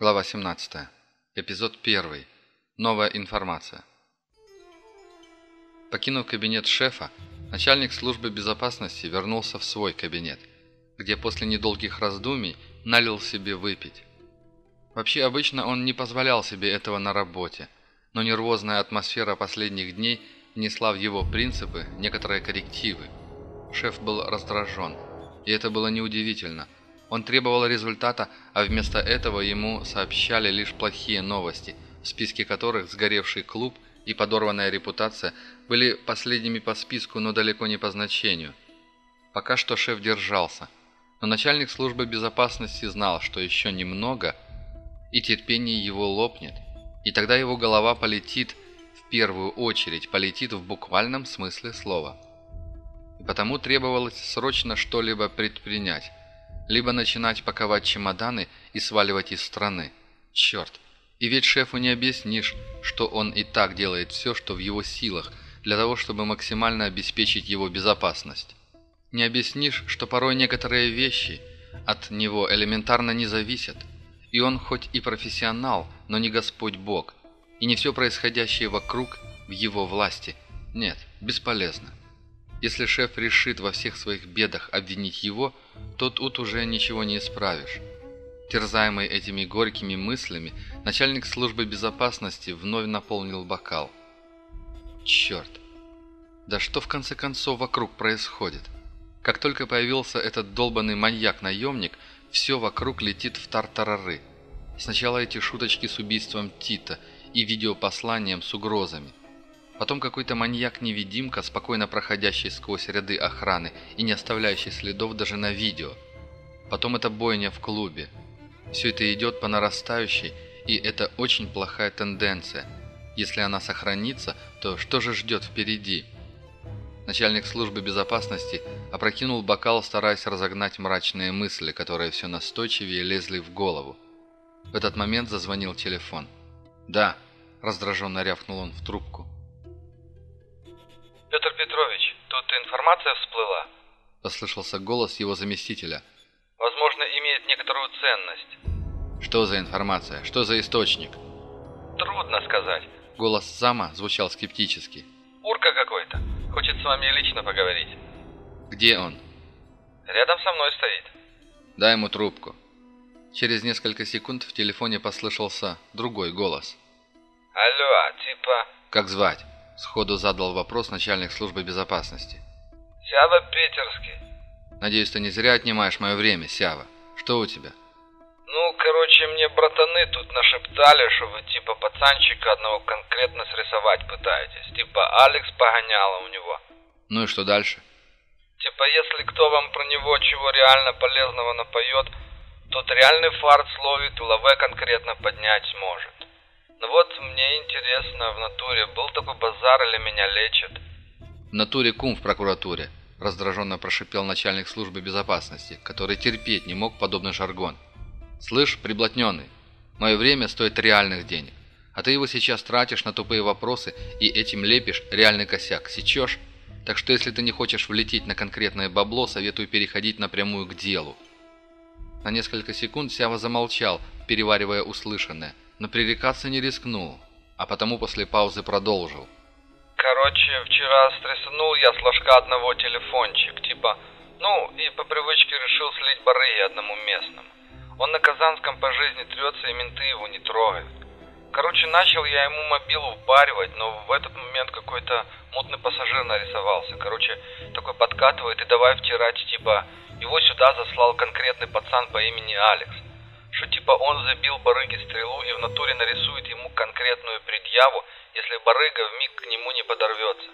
Глава 17. Эпизод 1. Новая информация. Покинув кабинет шефа, начальник службы безопасности вернулся в свой кабинет, где после недолгих раздумий налил себе выпить. Вообще, обычно он не позволял себе этого на работе, но нервозная атмосфера последних дней внесла в его принципы некоторые коррективы. Шеф был раздражен, и это было неудивительно – он требовал результата, а вместо этого ему сообщали лишь плохие новости, в списке которых сгоревший клуб и подорванная репутация были последними по списку, но далеко не по значению. Пока что шеф держался, но начальник службы безопасности знал, что еще немного, и терпение его лопнет, и тогда его голова полетит, в первую очередь полетит в буквальном смысле слова. И потому требовалось срочно что-либо предпринять, либо начинать паковать чемоданы и сваливать из страны. Черт! И ведь шефу не объяснишь, что он и так делает все, что в его силах, для того, чтобы максимально обеспечить его безопасность. Не объяснишь, что порой некоторые вещи от него элементарно не зависят, и он хоть и профессионал, но не Господь Бог, и не все происходящее вокруг в его власти. Нет, бесполезно. Если шеф решит во всех своих бедах обвинить его, то тут уже ничего не исправишь. Терзаемый этими горькими мыслями, начальник службы безопасности вновь наполнил бокал. Черт! Да что в конце концов вокруг происходит? Как только появился этот долбанный маньяк-наемник, все вокруг летит в тартарары. Сначала эти шуточки с убийством Тита и видеопосланием с угрозами. Потом какой-то маньяк-невидимка, спокойно проходящий сквозь ряды охраны и не оставляющий следов даже на видео. Потом это бойня в клубе. Все это идет по нарастающей, и это очень плохая тенденция. Если она сохранится, то что же ждет впереди? Начальник службы безопасности опрокинул бокал, стараясь разогнать мрачные мысли, которые все настойчивее лезли в голову. В этот момент зазвонил телефон. «Да», – раздраженно рявкнул он в трубку. Тут информация всплыла?» Послышался голос его заместителя. «Возможно, имеет некоторую ценность». «Что за информация? Что за источник?» «Трудно сказать». Голос зама звучал скептически. «Урка какой-то. Хочет с вами лично поговорить». «Где он?» «Рядом со мной стоит». «Дай ему трубку». Через несколько секунд в телефоне послышался другой голос. «Алло, типа...» «Как звать?» Сходу задал вопрос начальник службы безопасности. «Сява Питерский». «Надеюсь, ты не зря отнимаешь мое время, Сява. Что у тебя?» «Ну, короче, мне братаны тут нашептали, что вы типа пацанчика одного конкретно срисовать пытаетесь. Типа Алекс погоняла у него». «Ну и что дальше?» «Типа, если кто вам про него чего реально полезного напоет, тот реальный фарт словит и лаве конкретно поднять сможет». Ну вот мне интересно, в натуре был такой базар или меня лечат? В натуре кум в прокуратуре, раздраженно прошипел начальник службы безопасности, который терпеть не мог подобный жаргон. Слышь, приблотненный, мое время стоит реальных денег, а ты его сейчас тратишь на тупые вопросы и этим лепишь реальный косяк. Сечешь? Так что если ты не хочешь влететь на конкретное бабло, советую переходить напрямую к делу. На несколько секунд Сява замолчал, переваривая услышанное – но пререкаться не рискнул, а потому после паузы продолжил. Короче, вчера стрясанул я с ложка одного телефончик, типа, ну, и по привычке решил слить барыги одному местному. Он на Казанском по жизни трется, и менты его не трогают. Короче, начал я ему мобилу впаривать, но в этот момент какой-то мутный пассажир нарисовался. Короче, такой подкатывает и давай втирать, типа, его сюда заслал конкретный пацан по имени Алекс что типа он забил барыге стрелу и в натуре нарисует ему конкретную предъяву, если барыга вмиг к нему не подорвется.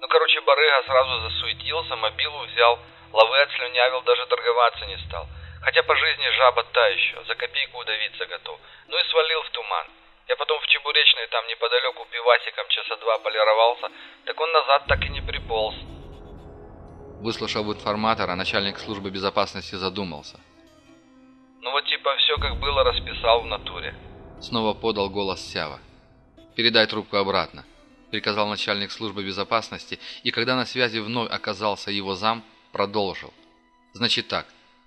Ну, короче, барыга сразу засуетился, мобилу взял, лавы отслюнявил, даже торговаться не стал. Хотя по жизни жаба та еще, за копейку удавиться готов. Ну и свалил в туман. Я потом в Чебуречной там неподалеку пивасиком часа два полировался, так он назад так и не приполз. Выслушав информатора, начальник службы безопасности задумался. Ну вот типа все как было расписал в натуре. Снова подал голос Сява. «Передай трубку обратно», — приказал начальник службы безопасности, и когда на связи вновь оказался его зам, продолжил. «Значит так,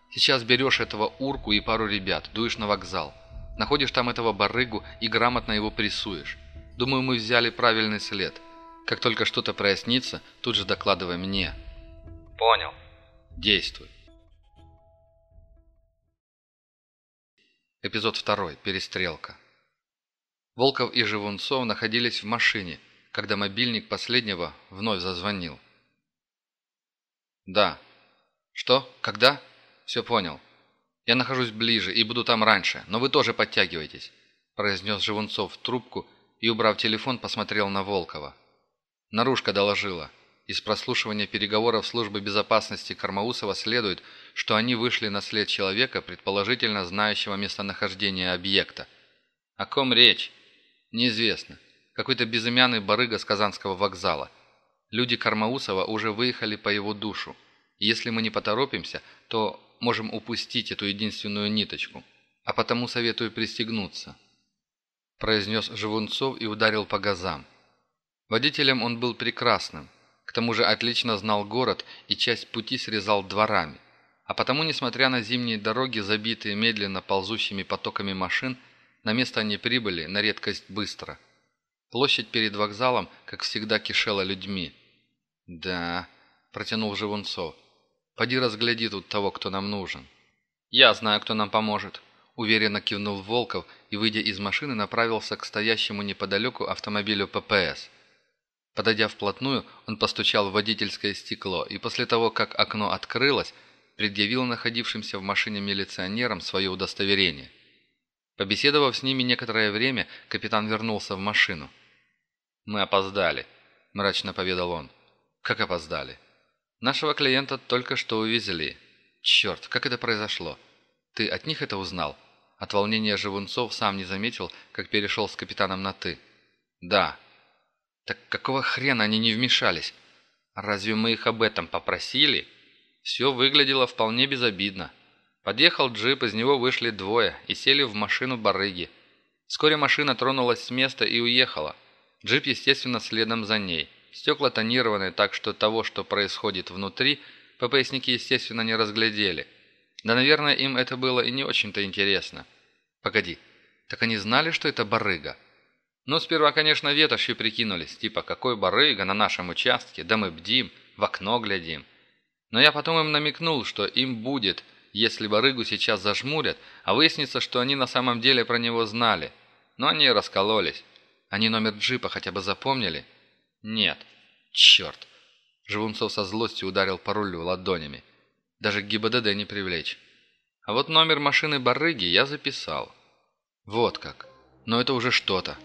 сейчас берешь этого урку и пару ребят, дуешь на вокзал. Находишь там этого барыгу и грамотно его прессуешь. Думаю, мы взяли правильный след. Как только что-то прояснится, тут же докладывай мне». «Понял». «Действуй». Эпизод второй. Перестрелка. Волков и Живунцов находились в машине, когда мобильник последнего вновь зазвонил. «Да». «Что? Когда?» «Все понял. Я нахожусь ближе и буду там раньше, но вы тоже подтягивайтесь», произнес Живунцов в трубку и, убрав телефон, посмотрел на Волкова. Наружка доложила. Из прослушивания переговоров службы безопасности Кармаусова следует, что они вышли на след человека, предположительно знающего местонахождение объекта. О ком речь? Неизвестно. Какой-то безымянный барыга с Казанского вокзала. Люди Кармаусова уже выехали по его душу. Если мы не поторопимся, то можем упустить эту единственную ниточку. А потому советую пристегнуться», – произнес Живунцов и ударил по газам. Водителем он был прекрасным. К тому же отлично знал город и часть пути срезал дворами. А потому, несмотря на зимние дороги, забитые медленно ползущими потоками машин, на место они прибыли на редкость быстро. Площадь перед вокзалом, как всегда, кишела людьми. «Да», – протянул Живунцов, – «поди разгляди тут того, кто нам нужен». «Я знаю, кто нам поможет», – уверенно кивнул Волков и, выйдя из машины, направился к стоящему неподалеку автомобилю ППС. Подойдя вплотную, он постучал в водительское стекло и после того, как окно открылось, предъявил находившимся в машине милиционерам свое удостоверение. Побеседовав с ними некоторое время, капитан вернулся в машину. «Мы опоздали», – мрачно поведал он. «Как опоздали?» «Нашего клиента только что увезли». «Черт, как это произошло? Ты от них это узнал?» От волнения Живунцов сам не заметил, как перешел с капитаном на «ты». «Да». «Так какого хрена они не вмешались? Разве мы их об этом попросили?» Все выглядело вполне безобидно. Подъехал джип, из него вышли двое и сели в машину барыги. Вскоре машина тронулась с места и уехала. Джип, естественно, следом за ней. Стекла тонированы, так что того, что происходит внутри, ППСники, естественно, не разглядели. Да, наверное, им это было и не очень-то интересно. Погоди, так они знали, что это барыга? Ну, сперва, конечно, ветошью прикинулись, типа, какой барыга на нашем участке, да мы бдим, в окно глядим. Но я потом им намекнул, что им будет – если барыгу сейчас зажмурят, а выяснится, что они на самом деле про него знали. Но они раскололись. Они номер джипа хотя бы запомнили? Нет. Черт. Живунцов со злостью ударил по рулю ладонями. Даже ГИБДД не привлечь. А вот номер машины барыги я записал. Вот как. Но это уже что-то.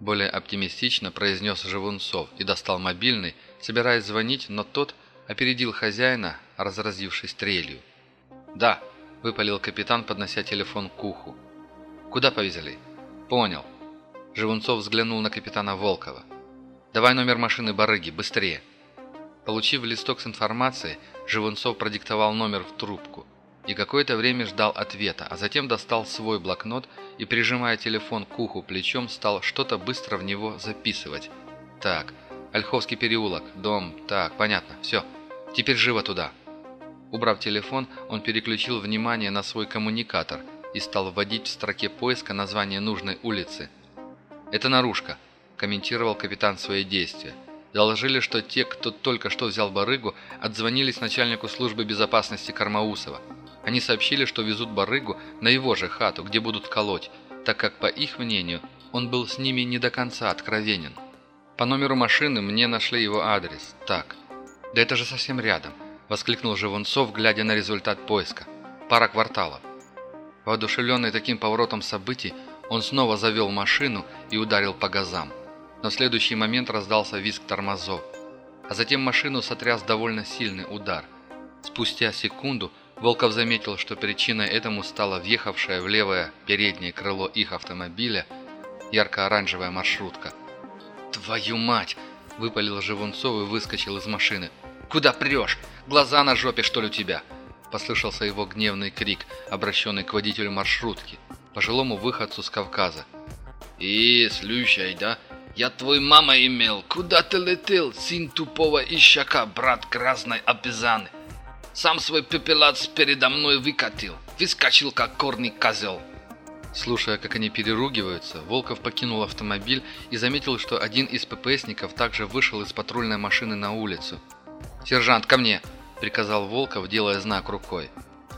Более оптимистично произнес Живунцов и достал мобильный, собираясь звонить, но тот опередил хозяина, разразившись трелью. «Да», – выпалил капитан, поднося телефон к уху. «Куда повезли?» «Понял». Живунцов взглянул на капитана Волкова. «Давай номер машины барыги, быстрее!» Получив листок с информацией, Живунцов продиктовал номер в трубку и какое-то время ждал ответа, а затем достал свой блокнот и, прижимая телефон к уху плечом, стал что-то быстро в него записывать. «Так, Ольховский переулок, дом, так, понятно, все, теперь живо туда!» Убрав телефон, он переключил внимание на свой коммуникатор и стал вводить в строке поиска название нужной улицы. «Это наружка», – комментировал капитан свои действия. Доложили, что те, кто только что взял барыгу, отзвонились начальнику службы безопасности Кармаусова. Они сообщили, что везут барыгу на его же хату, где будут колоть, так как, по их мнению, он был с ними не до конца откровенен. По номеру машины мне нашли его адрес. Так, да это же совсем рядом – воскликнул Живунцов, глядя на результат поиска. «Пара кварталов». Воодушевленный таким поворотом событий, он снова завел машину и ударил по газам. Но в следующий момент раздался визг тормозов. А затем машину сотряс довольно сильный удар. Спустя секунду Волков заметил, что причиной этому стала въехавшая в левое переднее крыло их автомобиля ярко-оранжевая маршрутка. «Твою мать!» – выпалил Живунцов и выскочил из машины. «Куда прешь? Глаза на жопе, что ли, у тебя?» Послышался его гневный крик, обращенный к водителю маршрутки, пожилому выходцу с Кавказа. «И, слушай, да? Я твой мама имел. Куда ты летел, сын тупого ищака, брат грязной обезаны? Сам свой пепелац передо мной выкатил. Выскочил, как корный козел». Слушая, как они переругиваются, Волков покинул автомобиль и заметил, что один из ППСников также вышел из патрульной машины на улицу. «Сержант, ко мне!» – приказал Волков, делая знак рукой.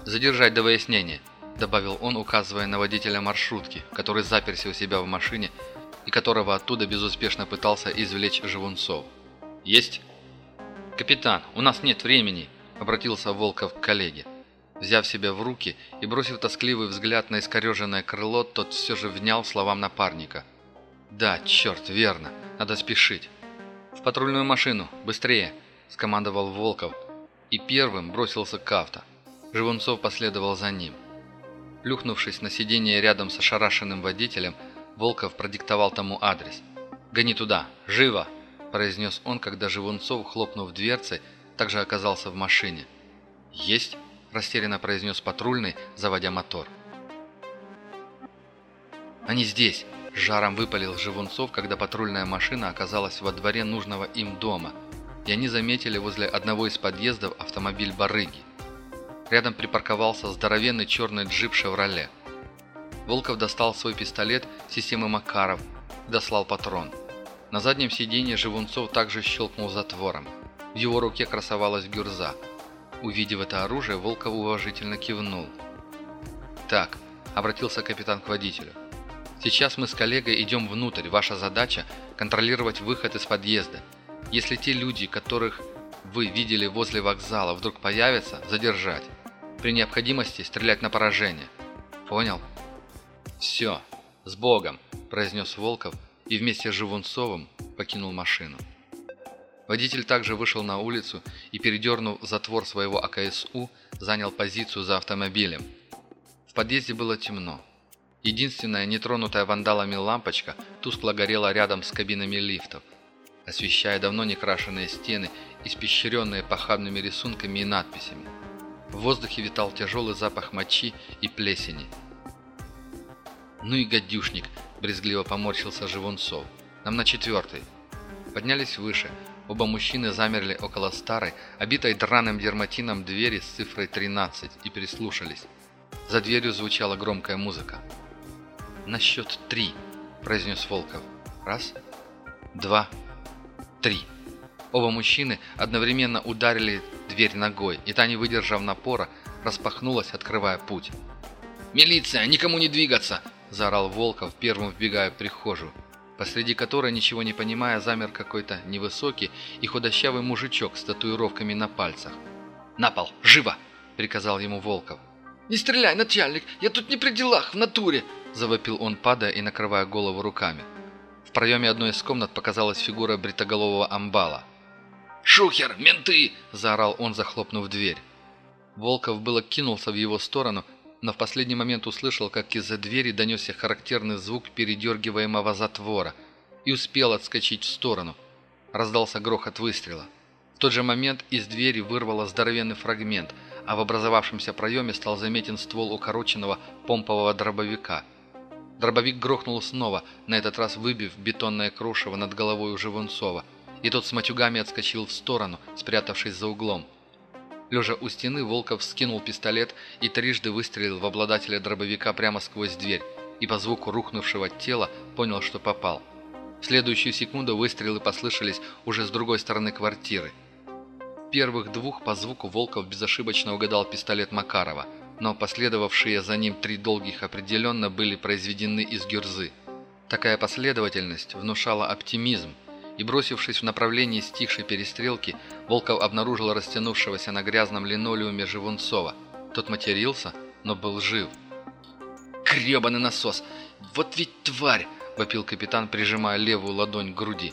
«Задержать до выяснения», – добавил он, указывая на водителя маршрутки, который заперся у себя в машине и которого оттуда безуспешно пытался извлечь Живунцов. «Есть!» «Капитан, у нас нет времени!» – обратился Волков к коллеге. Взяв себя в руки и бросив тоскливый взгляд на искореженное крыло, тот все же внял словам напарника. «Да, черт, верно. Надо спешить». «В патрульную машину! Быстрее!» – скомандовал Волков и первым бросился к авто. Живунцов последовал за ним. Плюхнувшись на сиденье рядом с ошарашенным водителем, Волков продиктовал тому адрес. «Гони туда! Живо!» – произнес он, когда Живунцов, хлопнув дверцей, также оказался в машине. «Есть!» растерянно произнес патрульный, заводя мотор. «Они здесь!» – жаром выпалил Живунцов, когда патрульная машина оказалась во дворе нужного им дома, и они заметили возле одного из подъездов автомобиль барыги. Рядом припарковался здоровенный черный джип «Шевроле». Волков достал свой пистолет системы Макаров дослал патрон. На заднем сиденье Живунцов также щелкнул затвором. В его руке красовалась гюрза – Увидев это оружие, Волков уважительно кивнул. «Так», — обратился капитан к водителю. «Сейчас мы с коллегой идем внутрь. Ваша задача — контролировать выход из подъезда. Если те люди, которых вы видели возле вокзала, вдруг появятся, задержать. При необходимости стрелять на поражение. Понял?» «Все, с Богом», — произнес Волков и вместе с Живунцовым покинул машину. Водитель также вышел на улицу и, передернув затвор своего АКСУ, занял позицию за автомобилем. В подъезде было темно. Единственная нетронутая вандалами лампочка тускло горела рядом с кабинами лифтов, освещая давно не крашеные стены, испещренные похабными рисунками и надписями. В воздухе витал тяжелый запах мочи и плесени. «Ну и гадюшник!» – брезгливо поморщился Живунцов. «Нам на четвертый». Поднялись выше – Оба мужчины замерли около старой, обитой драным дерматином двери с цифрой 13 и прислушались. За дверью звучала громкая музыка. «На счет три», – произнес Волков. «Раз, два, три». Оба мужчины одновременно ударили дверь ногой, и та, не выдержав напора, распахнулась, открывая путь. «Милиция! Никому не двигаться!» – заорал Волков, первым вбегая в прихожую посреди которой, ничего не понимая, замер какой-то невысокий и худощавый мужичок с татуировками на пальцах. «На пол! Живо!» – приказал ему Волков. «Не стреляй, начальник! Я тут не при делах, в натуре!» – завопил он, падая и накрывая голову руками. В проеме одной из комнат показалась фигура бритоголового амбала. «Шухер! Менты!» – заорал он, захлопнув дверь. Волков было кинулся в его сторону, но в последний момент услышал, как из-за двери донесся характерный звук передергиваемого затвора и успел отскочить в сторону. Раздался грохот выстрела. В тот же момент из двери вырвало здоровенный фрагмент, а в образовавшемся проеме стал заметен ствол укороченного помпового дробовика. Дробовик грохнул снова, на этот раз выбив бетонное крушево над головой у Живунцова, и тот с матюгами отскочил в сторону, спрятавшись за углом. Лежа у стены, Волков скинул пистолет и трижды выстрелил в обладателя дробовика прямо сквозь дверь, и по звуку рухнувшего тела понял, что попал. В следующую секунду выстрелы послышались уже с другой стороны квартиры. Первых двух по звуку Волков безошибочно угадал пистолет Макарова, но последовавшие за ним три долгих определенно были произведены из гюрзы. Такая последовательность внушала оптимизм, и, бросившись в направлении стихшей перестрелки, Волков обнаружил растянувшегося на грязном линолеуме Живунцова. Тот матерился, но был жив. «Гребаный насос! Вот ведь тварь!» – вопил капитан, прижимая левую ладонь к груди.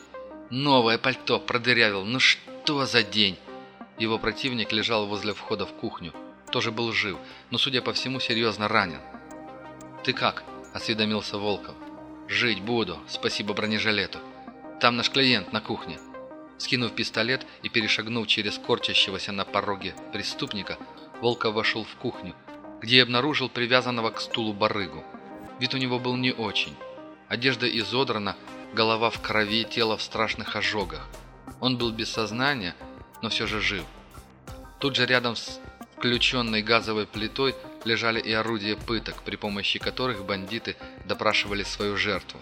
«Новое пальто продырявил! Ну что за день?» Его противник лежал возле входа в кухню. Тоже был жив, но, судя по всему, серьезно ранен. «Ты как?» – осведомился Волков. «Жить буду, спасибо бронежилету». Там наш клиент на кухне». Скинув пистолет и перешагнув через корчащегося на пороге преступника, Волков вошел в кухню, где и обнаружил привязанного к стулу барыгу. Вид у него был не очень. Одежда изодрана, голова в крови, тело в страшных ожогах. Он был без сознания, но все же жив. Тут же рядом с включенной газовой плитой лежали и орудия пыток, при помощи которых бандиты допрашивали свою жертву.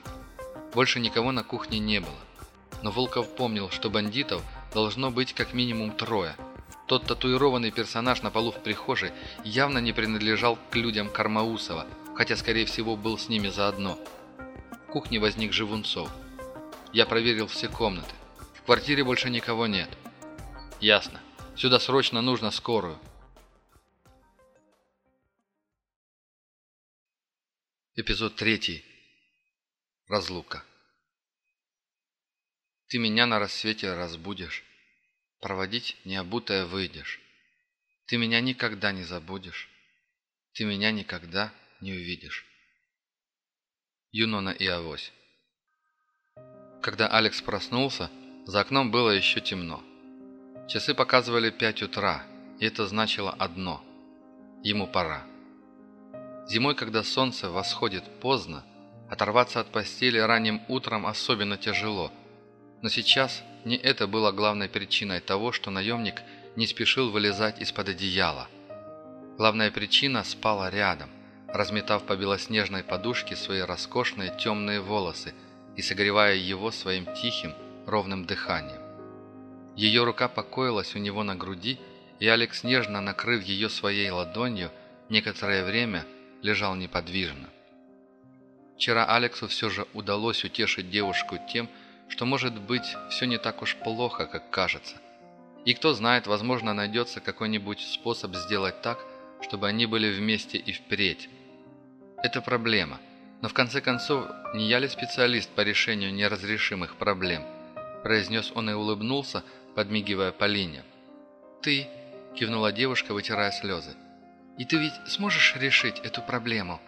Больше никого на кухне не было. Но Волков помнил, что бандитов должно быть как минимум трое. Тот татуированный персонаж на полу в прихожей явно не принадлежал к людям Кармаусова, хотя, скорее всего, был с ними заодно. В кухне возник Живунцов. Я проверил все комнаты. В квартире больше никого нет. Ясно. Сюда срочно нужно скорую. Эпизод третий. Разлука. Ты меня на рассвете разбудишь, Проводить необутая выйдешь. Ты меня никогда не забудешь, Ты меня никогда не увидишь. Юнона и Авось. Когда Алекс проснулся, за окном было еще темно. Часы показывали пять утра, и это значило одно – ему пора. Зимой, когда солнце восходит поздно, оторваться от постели ранним утром особенно тяжело. Но сейчас не это было главной причиной того, что наемник не спешил вылезать из-под одеяла. Главная причина спала рядом, разметав по белоснежной подушке свои роскошные темные волосы и согревая его своим тихим, ровным дыханием. Ее рука покоилась у него на груди, и Алекс, нежно накрыв ее своей ладонью, некоторое время лежал неподвижно. Вчера Алексу все же удалось утешить девушку тем, что, может быть, все не так уж плохо, как кажется. И кто знает, возможно, найдется какой-нибудь способ сделать так, чтобы они были вместе и впредь. Это проблема. Но в конце концов, не я ли специалист по решению неразрешимых проблем? Произнес он и улыбнулся, подмигивая Полине. «Ты», – кивнула девушка, вытирая слезы. «И ты ведь сможешь решить эту проблему?»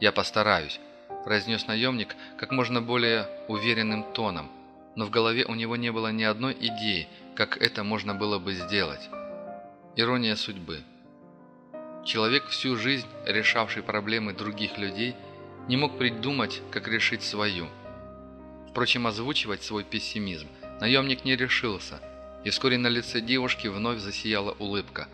«Я постараюсь», – произнес наемник как можно более уверенным тоном, но в голове у него не было ни одной идеи, как это можно было бы сделать. Ирония судьбы. Человек, всю жизнь решавший проблемы других людей, не мог придумать, как решить свою. Впрочем, озвучивать свой пессимизм наемник не решился, и вскоре на лице девушки вновь засияла улыбка.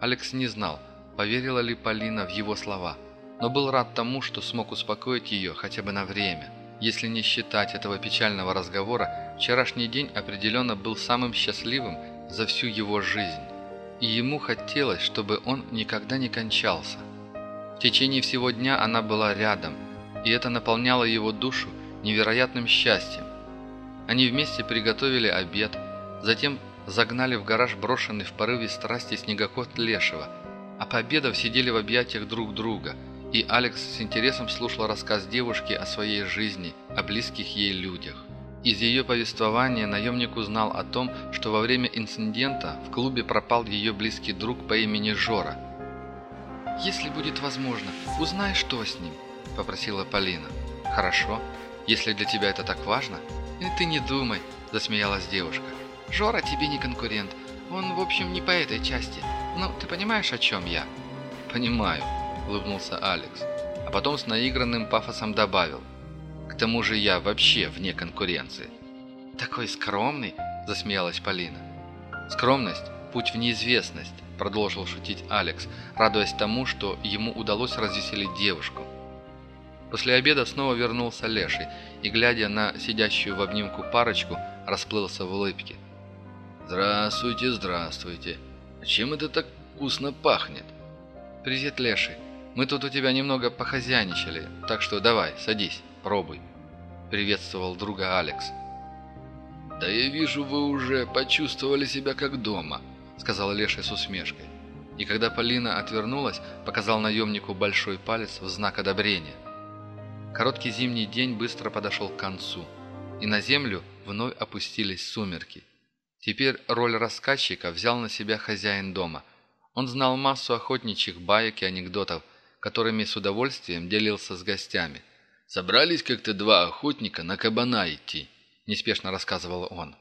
Алекс не знал, поверила ли Полина в его слова, но был рад тому, что смог успокоить ее хотя бы на время. Если не считать этого печального разговора, вчерашний день определенно был самым счастливым за всю его жизнь и ему хотелось, чтобы он никогда не кончался. В течение всего дня она была рядом, и это наполняло его душу невероятным счастьем. Они вместе приготовили обед, затем загнали в гараж брошенный в порыве страсти снегоход Лешего, а пообедав сидели в объятиях друг друга, и Алекс с интересом слушал рассказ девушки о своей жизни, о близких ей людях. Из ее повествования наемник узнал о том, что во время инцидента в клубе пропал ее близкий друг по имени Жора. «Если будет возможно, узнай, что с ним», – попросила Полина. «Хорошо, если для тебя это так важно». «И ты не думай», – засмеялась девушка. «Жора тебе не конкурент. Он, в общем, не по этой части. Ну, ты понимаешь, о чем я?» «Понимаю», – улыбнулся Алекс. А потом с наигранным пафосом добавил – к тому же я вообще вне конкуренции». «Такой скромный», – засмеялась Полина. «Скромность – путь в неизвестность», – продолжил шутить Алекс, радуясь тому, что ему удалось развеселить девушку. После обеда снова вернулся Леший и, глядя на сидящую в обнимку парочку, расплылся в улыбке. «Здравствуйте, здравствуйте. Чем это так вкусно пахнет?» «Привет, Леший. Мы тут у тебя немного похозяйничали, так что давай, садись». Пробуй», — приветствовал друга Алекс. «Да я вижу, вы уже почувствовали себя как дома», — сказал Леша с усмешкой. И когда Полина отвернулась, показал наемнику большой палец в знак одобрения. Короткий зимний день быстро подошел к концу, и на землю вновь опустились сумерки. Теперь роль рассказчика взял на себя хозяин дома. Он знал массу охотничьих баек и анекдотов, которыми с удовольствием делился с гостями – Собрались как-то два охотника на кабана идти, неспешно рассказывал он.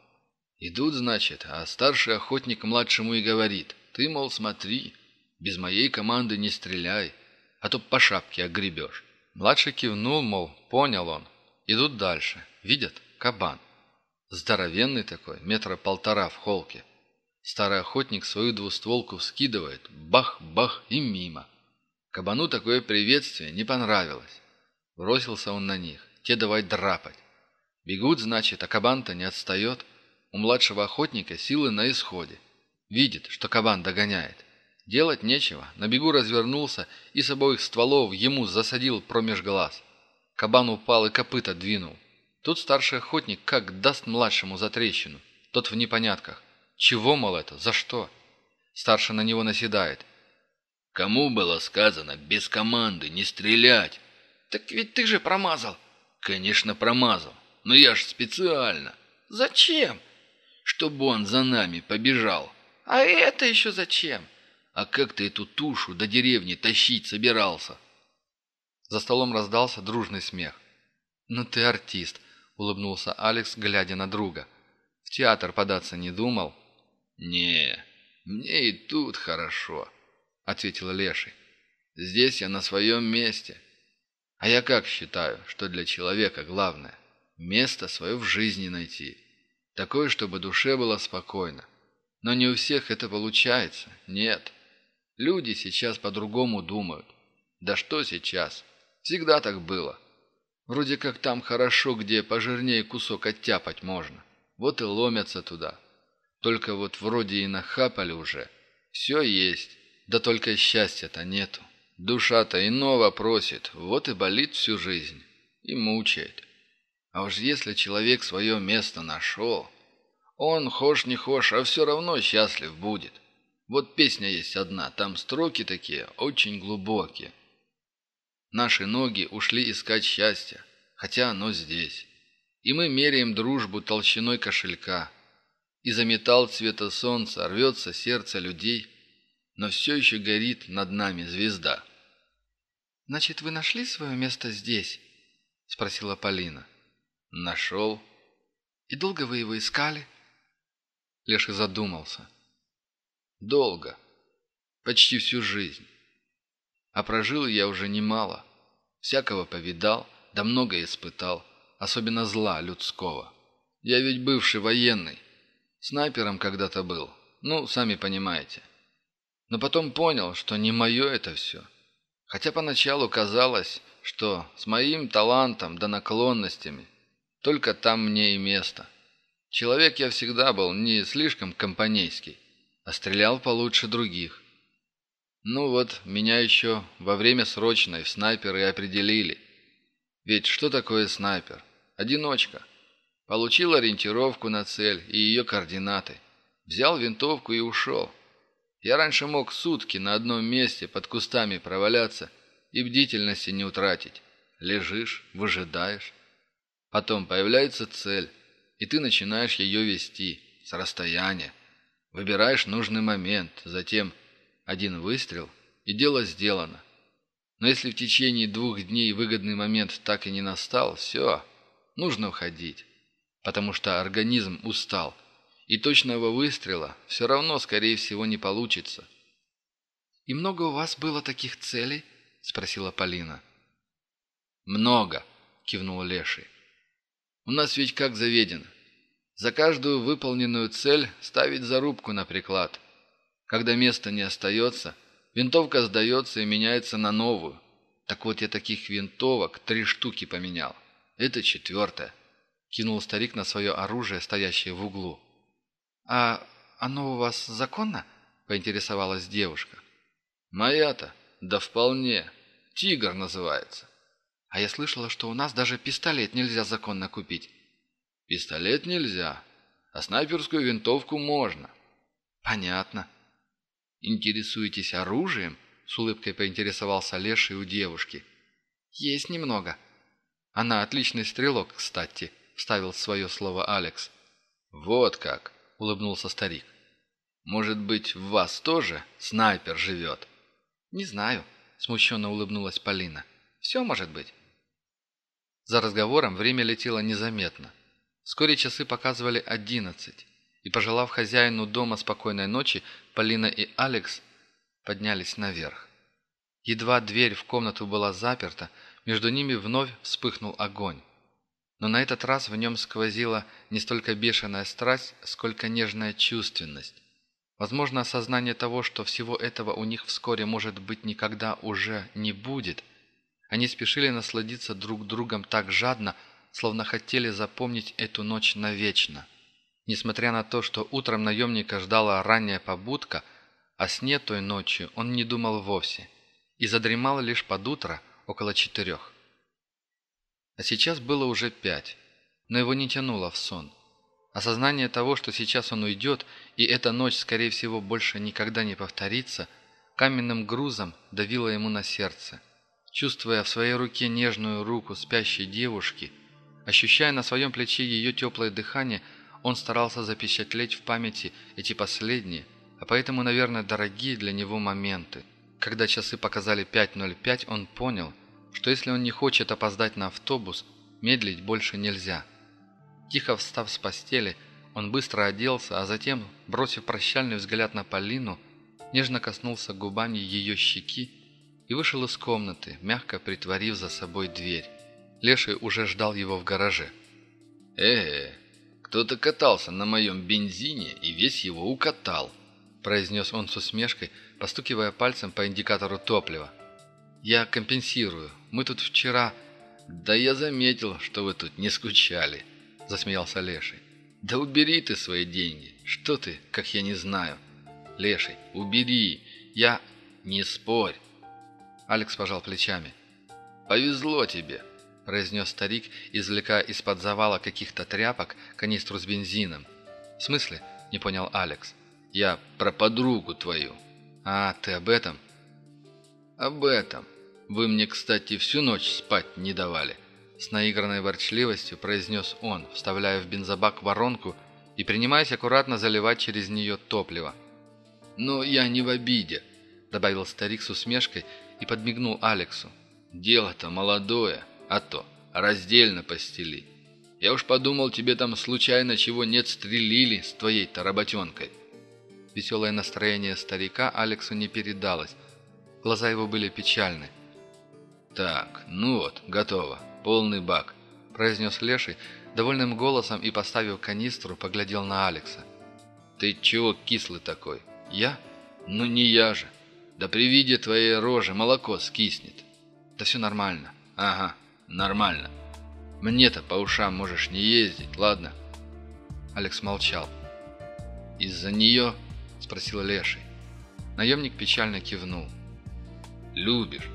Идут, значит, а старший охотник младшему и говорит, ты, мол, смотри, без моей команды не стреляй, а то по шапке огребешь. Младший кивнул, мол, понял он. Идут дальше. Видят? Кабан. Здоровенный такой, метра полтора в холке. Старый охотник свою двустволку вскидывает, бах-бах и мимо. Кабану такое приветствие не понравилось. Бросился он на них. Те давай драпать. Бегут, значит, а кабан-то не отстает. У младшего охотника силы на исходе. Видит, что кабан догоняет. Делать нечего. На бегу развернулся и с обоих стволов ему засадил промеж глаз. Кабан упал и копыта двинул. Тут старший охотник как даст младшему за трещину. Тот в непонятках. Чего, мол, это? За что? Старший на него наседает. Кому было сказано без команды не стрелять? Так ведь ты же промазал. Конечно, промазал. Но я ж специально. Зачем? Чтобы он за нами побежал. А это еще зачем? А как ты эту тушу до деревни тащить собирался? За столом раздался дружный смех. «Ну ты артист», — улыбнулся Алекс, глядя на друга. «В театр податься не думал?» «Не, мне и тут хорошо», — ответил Леший. «Здесь я на своем месте. А я как считаю, что для человека главное? Место свое в жизни найти. Такое, чтобы душе было спокойно. Но не у всех это получается. Нет. Люди сейчас по-другому думают. Да что сейчас? Всегда так было. Вроде как там хорошо, где пожирнее кусок оттяпать можно. Вот и ломятся туда. Только вот вроде и нахапали уже. Все есть. Да только счастья-то нету. Душа-то иного просит, вот и болит всю жизнь. И мучает. А уж если человек свое место нашел, он, хошь не хошь, а все равно счастлив будет. Вот песня есть одна, там строки такие, очень глубокие. Наши ноги ушли искать счастья, хотя оно здесь. И мы меряем дружбу толщиной кошелька. И за металл цвета солнца рвется сердце людей, но все еще горит над нами звезда. «Значит, вы нашли свое место здесь?» — спросила Полина. «Нашел». «И долго вы его искали?» Леший задумался. «Долго. Почти всю жизнь. А прожил я уже немало. Всякого повидал, да много испытал, особенно зла людского. Я ведь бывший военный. Снайпером когда-то был. Ну, сами понимаете. Но потом понял, что не мое это все. Хотя поначалу казалось, что с моим талантом да наклонностями только там мне и место. Человек я всегда был не слишком компанейский, а стрелял получше других. Ну вот, меня еще во время срочной в снайперы определили. Ведь что такое снайпер? Одиночка. Получил ориентировку на цель и ее координаты. Взял винтовку и ушел. Я раньше мог сутки на одном месте под кустами проваляться и бдительности не утратить. Лежишь, выжидаешь. Потом появляется цель и ты начинаешь ее вести с расстояния. Выбираешь нужный момент, затем один выстрел, и дело сделано. Но если в течение двух дней выгодный момент так и не настал, все, нужно уходить, потому что организм устал, и точного выстрела все равно, скорее всего, не получится. «И много у вас было таких целей?» – спросила Полина. «Много», – кивнул Леший. У нас ведь как заведено. За каждую выполненную цель ставить зарубку на приклад. Когда места не остается, винтовка сдается и меняется на новую. Так вот я таких винтовок три штуки поменял. Это четвертая. Кинул старик на свое оружие, стоящее в углу. «А оно у вас законно?» – поинтересовалась девушка. «Моя-то? Да вполне. Тигр называется. А я слышала, что у нас даже пистолет нельзя законно купить. Пистолет нельзя, а снайперскую винтовку можно. Понятно. Интересуетесь оружием? С улыбкой поинтересовался Леший у девушки. Есть немного. Она отличный стрелок, кстати, вставил свое слово Алекс. Вот как, улыбнулся старик. Может быть, в вас тоже снайпер живет? Не знаю, смущенно улыбнулась Полина. Все может быть. За разговором время летело незаметно. Вскоре часы показывали одиннадцать, и, пожелав хозяину дома спокойной ночи, Полина и Алекс поднялись наверх. Едва дверь в комнату была заперта, между ними вновь вспыхнул огонь. Но на этот раз в нем сквозила не столько бешеная страсть, сколько нежная чувственность. Возможно, осознание того, что всего этого у них вскоре, может быть, никогда уже не будет. Они спешили насладиться друг другом так жадно, словно хотели запомнить эту ночь навечно. Несмотря на то, что утром наемника ждала ранняя побудка, о сне той ночью он не думал вовсе и задремал лишь под утро около четырех. А сейчас было уже пять, но его не тянуло в сон. Осознание того, что сейчас он уйдет, и эта ночь, скорее всего, больше никогда не повторится, каменным грузом давило ему на сердце. Чувствуя в своей руке нежную руку спящей девушки, ощущая на своем плече ее теплое дыхание, он старался запечатлеть в памяти эти последние, а поэтому, наверное, дорогие для него моменты. Когда часы показали 5.05, он понял, что если он не хочет опоздать на автобус, медлить больше нельзя. Тихо встав с постели, он быстро оделся, а затем, бросив прощальный взгляд на Полину, нежно коснулся губами ее щеки и вышел из комнаты, мягко притворив за собой дверь. Леший уже ждал его в гараже. э, -э кто-то катался на моем бензине и весь его укатал», произнес он с усмешкой, постукивая пальцем по индикатору топлива. «Я компенсирую. Мы тут вчера...» «Да я заметил, что вы тут не скучали», — засмеялся Леший. «Да убери ты свои деньги. Что ты, как я не знаю?» «Леший, убери. Я...» «Не спорь». Алекс пожал плечами. «Повезло тебе», — произнес старик, извлекая из-под завала каких-то тряпок канистру с бензином. «В смысле?» — не понял Алекс. «Я про подругу твою». «А, ты об этом?» «Об этом. Вы мне, кстати, всю ночь спать не давали». С наигранной ворчливостью произнес он, вставляя в бензобак воронку и принимаясь аккуратно заливать через нее топливо. «Но я не в обиде», — добавил старик с усмешкой и подмигнул Алексу. «Дело-то молодое, а то раздельно постели. Я уж подумал, тебе там случайно чего нет стрелили с твоей-то работенкой». Веселое настроение старика Алексу не передалось. Глаза его были печальны. «Так, ну вот, готово. Полный бак», – произнес Леший довольным голосом и, поставив канистру, поглядел на Алекса. «Ты чего кислый такой? Я? Ну не я же. Да при виде твоей рожи молоко скиснет». «Да все нормально». «Ага, нормально. Мне-то по ушам можешь не ездить, ладно?» Алекс молчал. «Из-за нее?» – спросил Леший. Наемник печально кивнул. «Любишь?»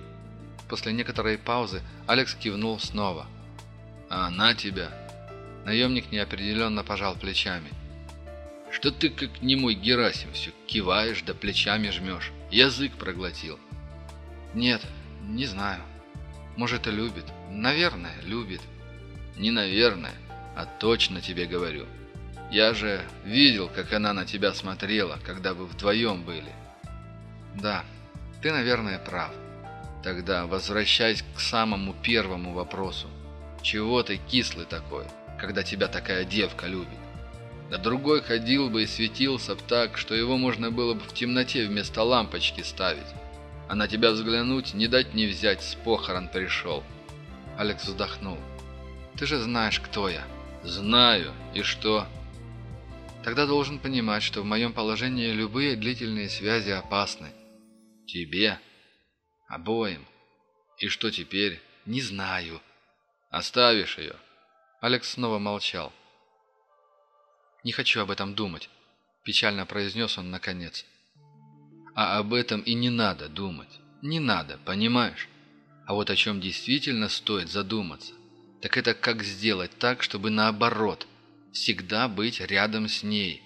После некоторой паузы Алекс кивнул снова. «А она тебя?» Наемник неопределенно пожал плечами. «Что ты, как немой Герасим, все киваешь да плечами жмешь? Язык проглотил». «Нет, не знаю. Может, и любит. Наверное, любит». «Не наверное, а точно тебе говорю. Я же видел, как она на тебя смотрела, когда вы вдвоем были». «Да, ты, наверное, прав». Тогда возвращаясь к самому первому вопросу. Чего ты кислый такой, когда тебя такая девка любит? Да другой ходил бы и светился б так, что его можно было бы в темноте вместо лампочки ставить. А на тебя взглянуть, не дать не взять, с похорон пришел. Алекс вздохнул. Ты же знаешь, кто я. Знаю. И что? Тогда должен понимать, что в моем положении любые длительные связи опасны. Тебе? Обоим. И что теперь? Не знаю. Оставишь ее? Алекс снова молчал. «Не хочу об этом думать», – печально произнес он наконец. «А об этом и не надо думать. Не надо, понимаешь? А вот о чем действительно стоит задуматься, так это как сделать так, чтобы наоборот, всегда быть рядом с ней.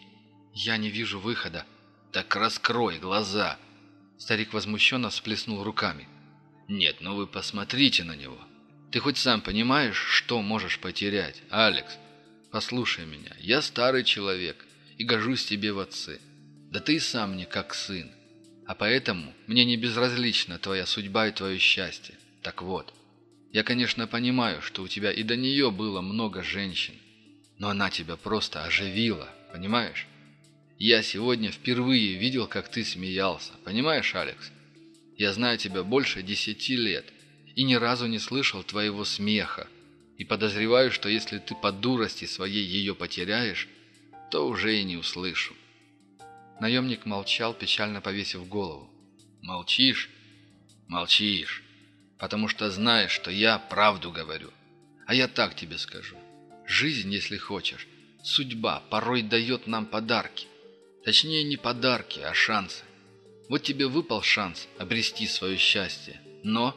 Я не вижу выхода. Так раскрой глаза!» Старик возмущенно всплеснул руками. «Нет, ну вы посмотрите на него. Ты хоть сам понимаешь, что можешь потерять, Алекс? Послушай меня, я старый человек и гожусь тебе в отцы. Да ты и сам мне как сын. А поэтому мне не безразлична твоя судьба и твое счастье. Так вот, я, конечно, понимаю, что у тебя и до нее было много женщин, но она тебя просто оживила, понимаешь? Я сегодня впервые видел, как ты смеялся. Понимаешь, Алекс? Я знаю тебя больше десяти лет и ни разу не слышал твоего смеха. И подозреваю, что если ты по дурости своей ее потеряешь, то уже и не услышу. Наемник молчал, печально повесив голову. «Молчишь? Молчишь, потому что знаешь, что я правду говорю. А я так тебе скажу. Жизнь, если хочешь, судьба порой дает нам подарки. Точнее, не подарки, а шансы. Вот тебе выпал шанс обрести свое счастье. Но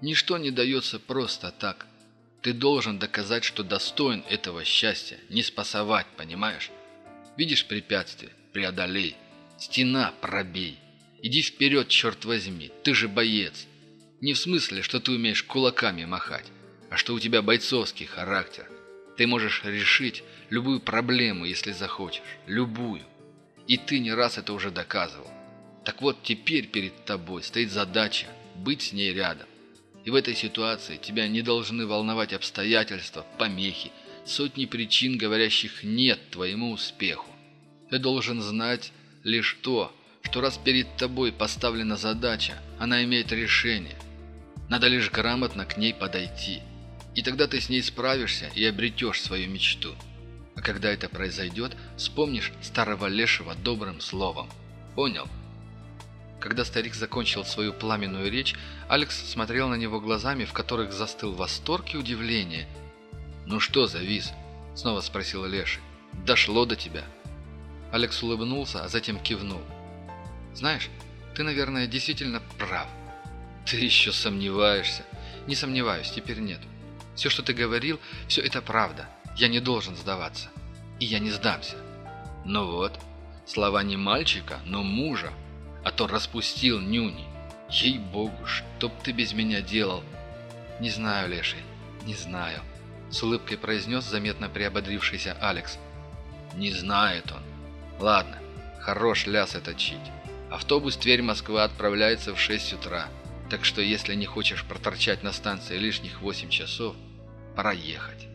ничто не дается просто так. Ты должен доказать, что достоин этого счастья, не спасовать, понимаешь? Видишь препятствие? Преодолей. Стена пробей. Иди вперед, черт возьми, ты же боец. Не в смысле, что ты умеешь кулаками махать, а что у тебя бойцовский характер. Ты можешь решить любую проблему, если захочешь. Любую. И ты не раз это уже доказывал. Так вот, теперь перед тобой стоит задача быть с ней рядом. И в этой ситуации тебя не должны волновать обстоятельства, помехи, сотни причин, говорящих «нет» твоему успеху. Ты должен знать лишь то, что раз перед тобой поставлена задача, она имеет решение. Надо лишь грамотно к ней подойти. И тогда ты с ней справишься и обретешь свою мечту. А когда это произойдет, вспомнишь старого лешего добрым словом. Понял? Когда старик закончил свою пламенную речь, Алекс смотрел на него глазами, в которых застыл восторг и удивление. «Ну что завис?» — снова спросил Леший. «Дошло до тебя». Алекс улыбнулся, а затем кивнул. «Знаешь, ты, наверное, действительно прав». «Ты еще сомневаешься?» «Не сомневаюсь, теперь нет. Все, что ты говорил, все это правда. Я не должен сдаваться. И я не сдамся. Ну вот, слова не мальчика, но мужа. А то распустил нюни. Ей-богу, что б ты без меня делал? Не знаю, Леший, не знаю. С улыбкой произнес заметно приободрившийся Алекс. Не знает он. Ладно, хорош лясы точить. Автобус Тверь-Москва отправляется в 6 утра. Так что если не хочешь проторчать на станции лишних 8 часов, пора ехать.